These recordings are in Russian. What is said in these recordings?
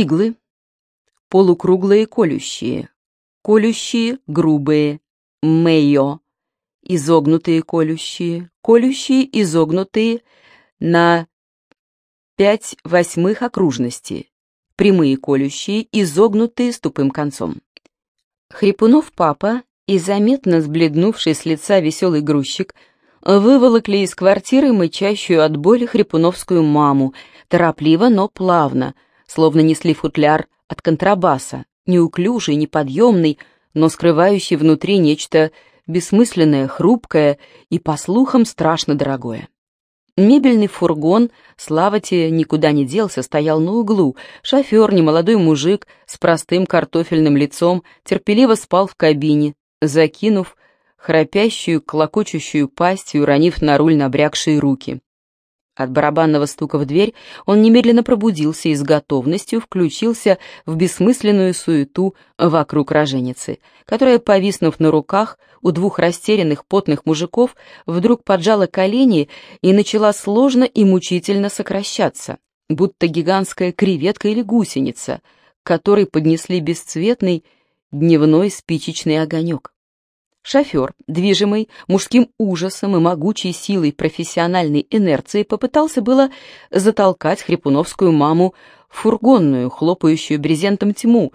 Иглы. Полукруглые колющие. Колющие грубые. Мэйо. Изогнутые колющие. Колющие изогнутые на 5 восьмых окружности. Прямые колющие, изогнутые с тупым концом. Хрипунов папа и заметно сбледнувший с лица веселый грузчик выволокли из квартиры мычащую от боли хрипуновскую маму, торопливо, но плавно, словно несли футляр от контрабаса, неуклюжий, неподъемный, но скрывающий внутри нечто бессмысленное, хрупкое и, по слухам, страшно дорогое. Мебельный фургон, слава тебе, никуда не делся, стоял на углу. Шофер, немолодой мужик с простым картофельным лицом, терпеливо спал в кабине, закинув храпящую, клокочущую пасть и уронив на руль набрякшие руки. От барабанного стука в дверь он немедленно пробудился и с готовностью включился в бессмысленную суету вокруг роженицы, которая, повиснув на руках у двух растерянных потных мужиков, вдруг поджала колени и начала сложно и мучительно сокращаться, будто гигантская креветка или гусеница, которой поднесли бесцветный дневной спичечный огонек. Шофер, движимый мужским ужасом и могучей силой профессиональной инерции, попытался было затолкать хрипуновскую маму в фургонную, хлопающую брезентом тьму,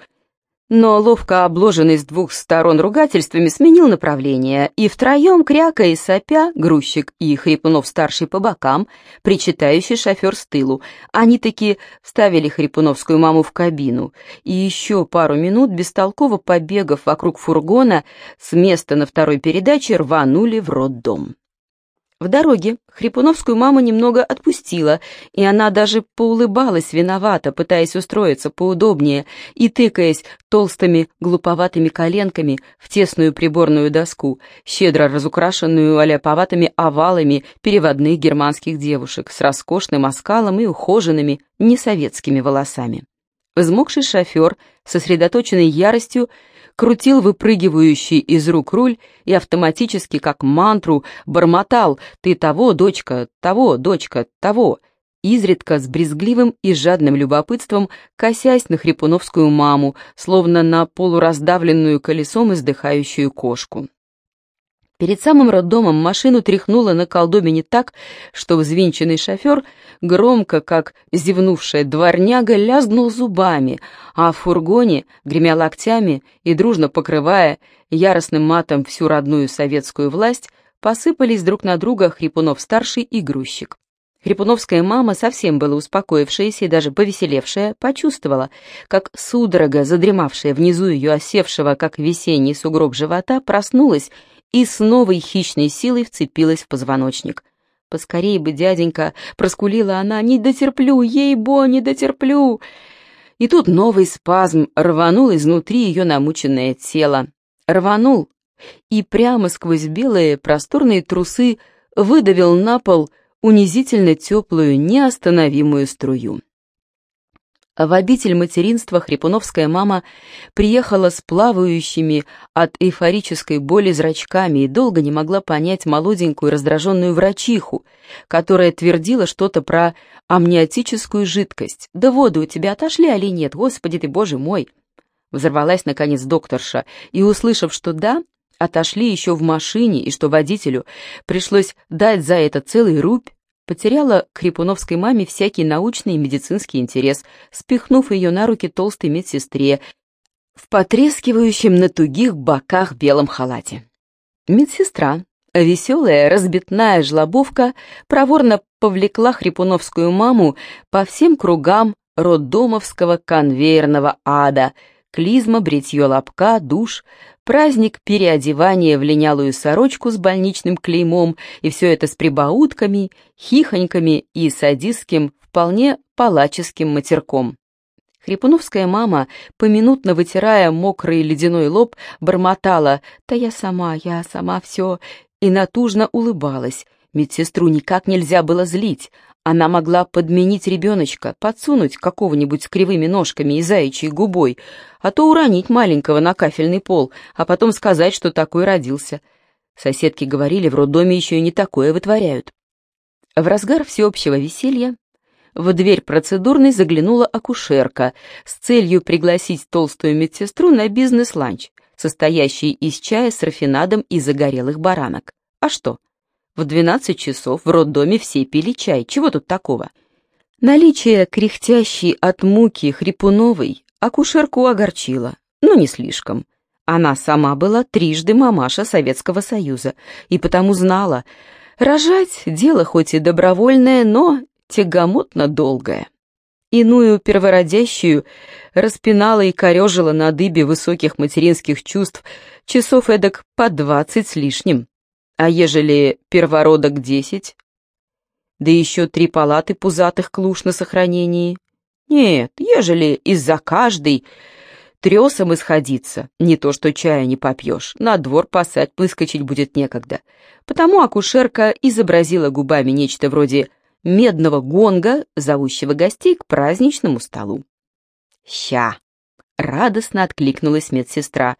но ловко обложенный с двух сторон ругательствами сменил направление, и втроем, крякая и сопя, грузчик и Хрипунов-старший по бокам, причитающий шофер с тылу, они таки вставили Хрипуновскую маму в кабину, и еще пару минут, бестолково побегав вокруг фургона, с места на второй передаче рванули в роддом. В дороге Хрипуновскую маму немного отпустила, и она даже поулыбалась виновато, пытаясь устроиться поудобнее и тыкаясь толстыми глуповатыми коленками в тесную приборную доску, щедро разукрашенную аляповатыми овалами переводных германских девушек с роскошным оскалом и ухоженными несоветскими волосами. Взмокший шофер, сосредоточенный яростью, крутил выпрыгивающий из рук руль и автоматически, как мантру, бормотал «Ты того, дочка, того, дочка, того», изредка с брезгливым и жадным любопытством, косясь на хрипуновскую маму, словно на полураздавленную колесом издыхающую кошку. Перед самым роддомом машину тряхнуло на колдобине так, что взвинченный шофер, громко, как зевнувшая дворняга, лязнул зубами, а в фургоне, гремя локтями и дружно покрывая яростным матом всю родную советскую власть, посыпались друг на друга Хрипунов-старший и грузчик. Хрипуновская мама, совсем была успокоившаяся и даже повеселевшая, почувствовала, как судорога, задремавшая внизу ее осевшего, как весенний сугроб живота, проснулась и с новой хищной силой вцепилась в позвоночник. «Поскорей бы, дяденька!» — проскулила она. «Не дотерплю! Ей-бо, не дотерплю!» И тут новый спазм рванул изнутри ее намученное тело. Рванул и прямо сквозь белые просторные трусы выдавил на пол унизительно теплую, неостановимую струю. В обитель материнства хрипуновская мама приехала с плавающими от эйфорической боли зрачками и долго не могла понять молоденькую раздраженную врачиху, которая твердила что-то про амниотическую жидкость. «Да воду у тебя отошли, али нет? Господи ты, боже мой!» Взорвалась, наконец, докторша, и, услышав, что да, отошли еще в машине, и что водителю пришлось дать за это целый рубь, потеряла к Хрипуновской маме всякий научный и медицинский интерес, спихнув ее на руки толстой медсестре в потрескивающем на тугих боках белом халате. Медсестра, веселая, разбитная жлобовка, проворно повлекла Хрипуновскую маму по всем кругам роддомовского конвейерного ада, клизма, бритье лобка, душ, праздник переодевания в линялую сорочку с больничным клеймом, и все это с прибаутками, хихоньками и садистским, вполне палаческим матерком. Хрипуновская мама, поминутно вытирая мокрый ледяной лоб, бормотала «Да я сама, я сама все», и натужно улыбалась. Медсестру никак нельзя было злить, она могла подменить ребеночка, подсунуть какого-нибудь с кривыми ножками и заячьей губой, а то уронить маленького на кафельный пол, а потом сказать, что такой родился. Соседки говорили, в роддоме еще и не такое вытворяют. В разгар всеобщего веселья в дверь процедурной заглянула акушерка с целью пригласить толстую медсестру на бизнес-ланч, состоящий из чая с рафинадом и загорелых баранок. А что? В 12 часов в роддоме все пили чай. Чего тут такого? Наличие кряхтящей от муки хрипуновой акушерку огорчило, но не слишком. Она сама была трижды мамаша Советского Союза и потому знала, рожать — дело хоть и добровольное, но тягомотно долгое. Иную первородящую распинала и корежила на дыбе высоких материнских чувств часов эдак по двадцать с лишним. А ежели первородок десять? Да еще три палаты пузатых клуш на сохранении. Нет, ежели из-за каждой тресом исходиться, не то что чая не попьешь, на двор пасать, выскочить будет некогда. Потому акушерка изобразила губами нечто вроде медного гонга, зовущего гостей к праздничному столу. «Ща!» — радостно откликнулась медсестра.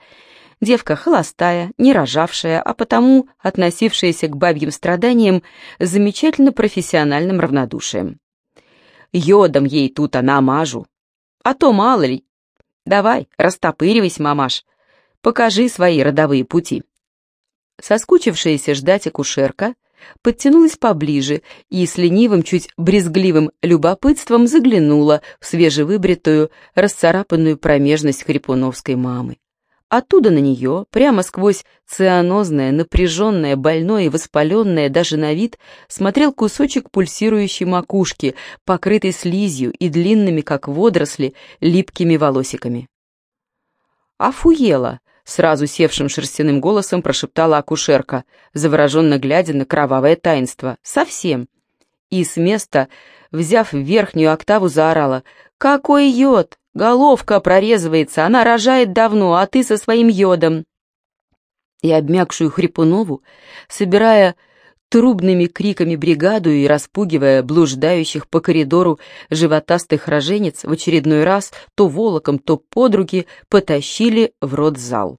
Девка холостая, не рожавшая, а потому относившаяся к бабьим страданиям замечательно профессиональным равнодушием. «Йодом ей тут она мажу. А то мало ли. Давай, растопыривайся, мамаш. Покажи свои родовые пути». Соскучившаяся ждать акушерка — подтянулась поближе и с ленивым, чуть брезгливым любопытством заглянула в свежевыбритую, расцарапанную промежность хрипуновской мамы. Оттуда на нее, прямо сквозь цианозное, напряженное, больное и воспаленное даже на вид, смотрел кусочек пульсирующей макушки, покрытой слизью и длинными, как водоросли, липкими волосиками. «Афуела!» Сразу севшим шерстяным голосом прошептала акушерка, завороженно глядя на кровавое таинство. «Совсем!» И с места, взяв верхнюю октаву, заорала. «Какой йод! Головка прорезывается, она рожает давно, а ты со своим йодом!» И обмякшую Хрипунову, собирая трубными криками бригаду и распугивая блуждающих по коридору животастых роженец, в очередной раз то волоком, то под руки потащили в родзал.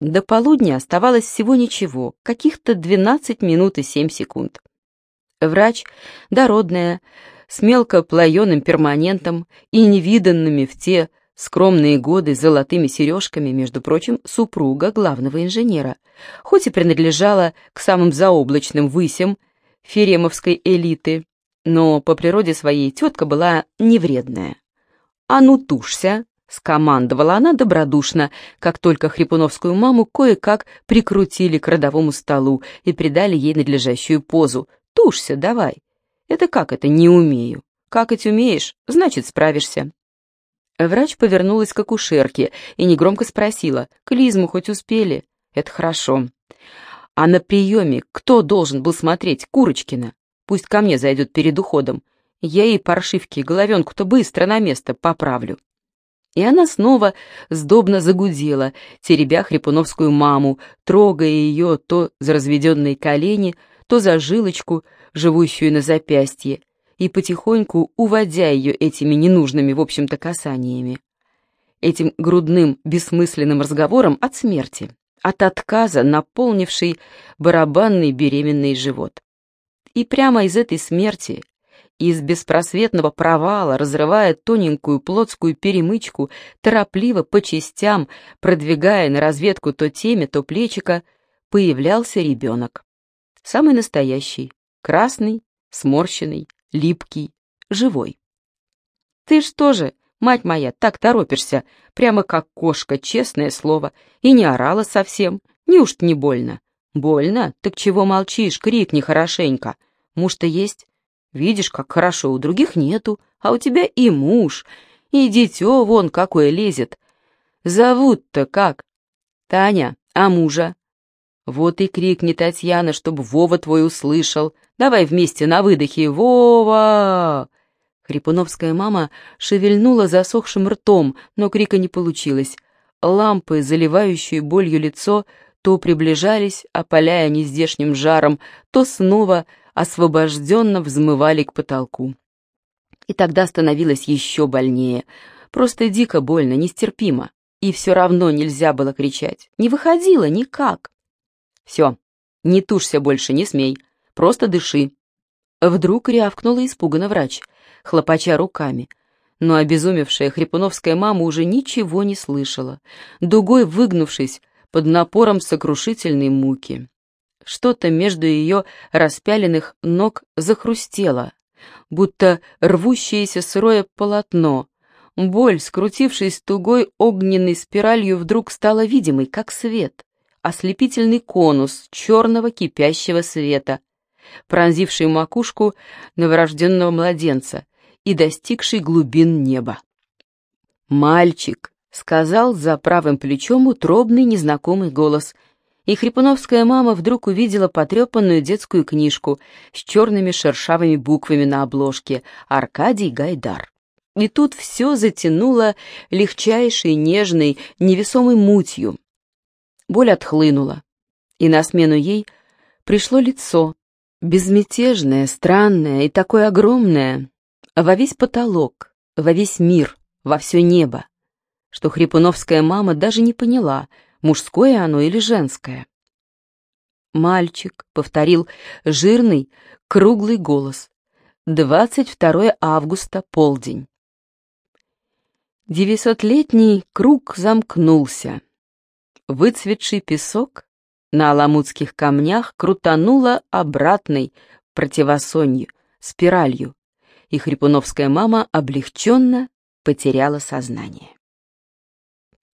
До полудня оставалось всего ничего, каких-то 12 минут и 7 секунд. Врач, дородная, с мелко плаеным перманентом и невиданными в те скромные годы золотыми сережками, между прочим, супруга главного инженера, хоть и принадлежала к самым заоблачным высям феремовской элиты, но по природе своей тетка была невредная. «А ну тушься!» — скомандовала она добродушно, как только хрипуновскую маму кое-как прикрутили к родовому столу и придали ей надлежащую позу. «Тушься, давай!» «Это как это не умею?» «Как это умеешь, значит, справишься». Врач повернулась к акушерке и негромко спросила, «Клизму хоть успели?» «Это хорошо». «А на приеме кто должен был смотреть? Курочкина. Пусть ко мне зайдет перед уходом. Я ей паршивки, головенку-то быстро на место поправлю». И она снова сдобно загудела, теребя хрипуновскую маму, трогая ее то за разведенные колени, то за жилочку, живущую на запястье, и потихоньку уводя ее этими ненужными, в общем-то, касаниями. Этим грудным, бессмысленным разговором от смерти, от отказа, наполнивший барабанный беременный живот. И прямо из этой смерти, из беспросветного провала, разрывая тоненькую плотскую перемычку, торопливо по частям, продвигая на разведку то теме, то плечика, появлялся ребенок. Самый настоящий, красный, сморщенный, липкий, живой. «Ты что же, мать моя, так торопишься, прямо как кошка, честное слово, и не орала совсем, неужто не больно?» «Больно? Так чего молчишь, крикни хорошенько. Муж-то есть? Видишь, как хорошо, у других нету, а у тебя и муж, и дитё вон какое лезет. Зовут-то как? Таня, а мужа? Вот и крикни, Татьяна, чтобы Вова твой услышал. Давай вместе на выдохе. Вова! Хрипуновская мама шевельнула засохшим ртом, но крика не получилось. Лампы, заливающие болью лицо, то приближались, опаляя нездешним жаром, то снова освобожденно взмывали к потолку. И тогда становилось еще больнее. Просто дико больно, нестерпимо. И все равно нельзя было кричать. Не выходило никак. «Все, не тушься больше, не смей. Просто дыши». Вдруг рявкнула испуганно врач. хлопача руками. Но обезумевшая хрипуновская мама уже ничего не слышала, дугой выгнувшись под напором сокрушительной муки. Что-то между ее распяленных ног захрустело, будто рвущееся сырое полотно. Боль, скрутившись тугой огненной спиралью, вдруг стала видимой, как свет, ослепительный конус черного кипящего света, пронзивший макушку новорожденного младенца и достигший глубин неба. «Мальчик!» — сказал за правым плечом утробный незнакомый голос — и Хрипуновская мама вдруг увидела потрепанную детскую книжку с черными шершавыми буквами на обложке «Аркадий Гайдар». И тут все затянуло легчайшей, нежной, невесомой мутью. Боль отхлынула, и на смену ей пришло лицо, безмятежное, странное и такое огромное, во весь потолок, во весь мир, во все небо, что Хрипуновская мама даже не поняла — мужское оно или женское. «Мальчик», — повторил жирный, круглый голос. «22 августа, полдень». Девятисотлетний круг замкнулся. Выцветший песок на аламутских камнях крутануло обратной противосонью, спиралью, и хрипуновская мама облегченно потеряла сознание.